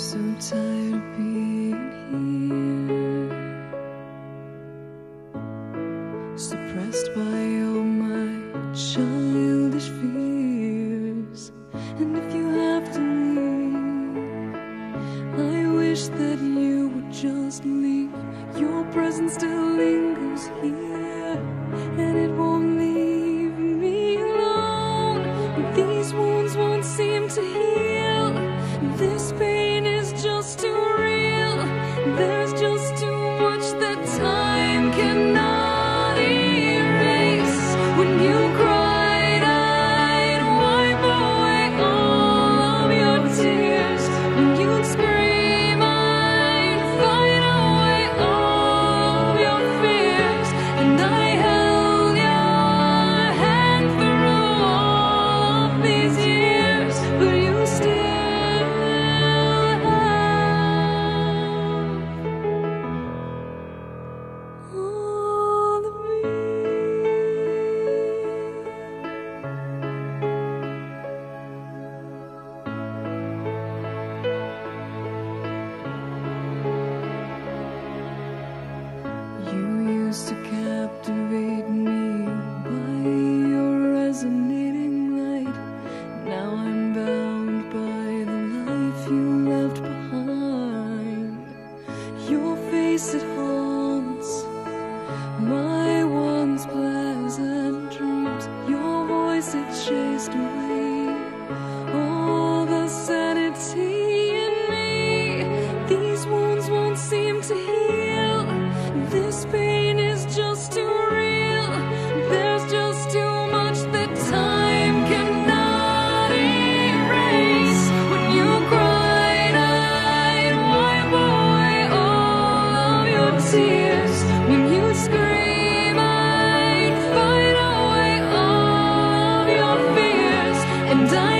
so tired of being here. Suppressed by all my childish fears. And There used to when you scream fight away all your fears and I